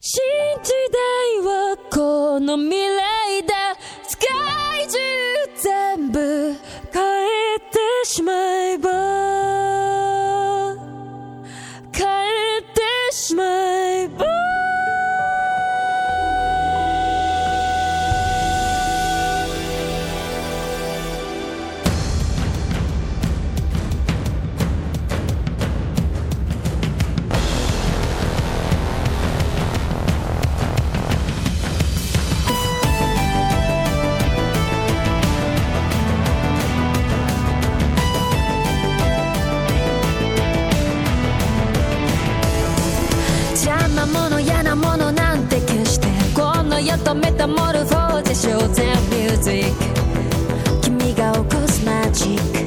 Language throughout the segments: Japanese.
新時代はこの未来だ。世界中全部変えてしまえばメタモルフォーゼショーゼンミュージック君が起こすマジック。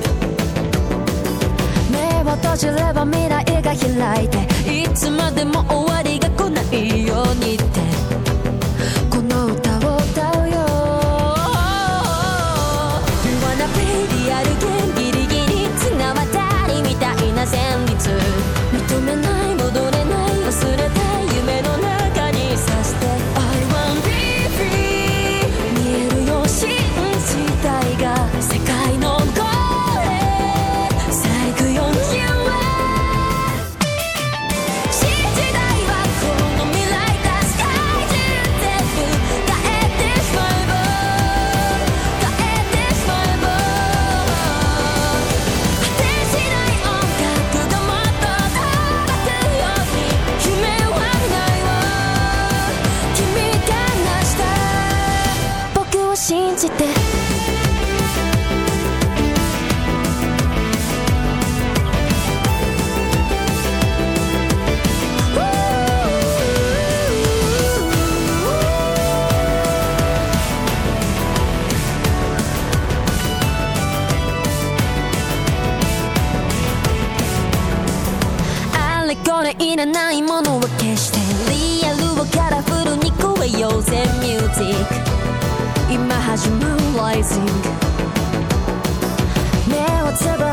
目を閉じれば未来が開いていつまでも終わりが来ないようにって。この歌を歌うよ。You wanna be リアルいらないものは消してリアルをカラフルに超えようぜミュージック。今始まる Rising 目をつぶ